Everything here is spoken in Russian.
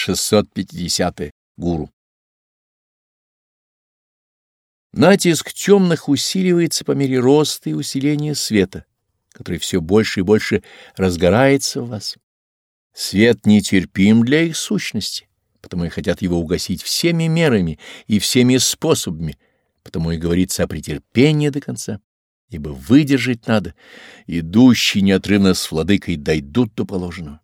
650. -е. Гуру. Натиск темных усиливается по мере роста и усиления света, который все больше и больше разгорается в вас. Свет нетерпим для их сущности, потому и хотят его угасить всеми мерами и всеми способами, потому и говорится о претерпении до конца, ибо выдержать надо, идущие неотрывно с владыкой дойдут до положенного.